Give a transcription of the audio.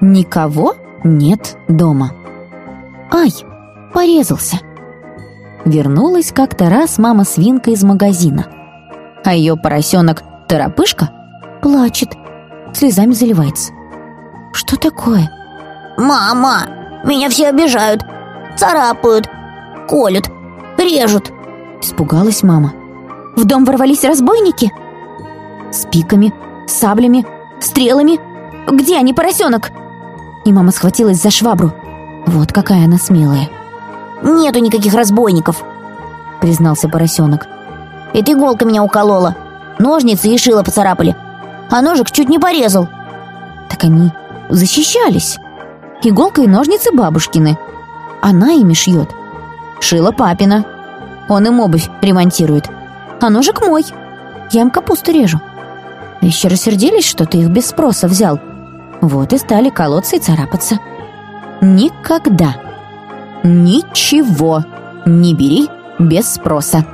Никого нет дома. Ай, порезался. Вернулась как-то раз мама-свинка из магазина. А ее поросенок Торопышка плачет, слезами заливается. Что такое? «Мама, меня все обижают, царапают, колют, режут!» Испугалась мама. В дом ворвались разбойники? С пиками, саблями, стрелами? Где они, поросенок? И мама схватилась за швабру. Вот какая она смелая. «Нету никаких разбойников», — признался поросенок. «Это иголка меня уколола. Ножницы и шило поцарапали. А ножик чуть не порезал». Так они защищались. Иголка и ножницы бабушкины. Она ими шьет. Шила папина. Он им обувь ремонтирует. А ножик мой. Я им капусту режу. Еще рассердились, что ты их без спроса взял. Вот и стали колоться и царапаться. Никогда. Ничего не бери без спроса.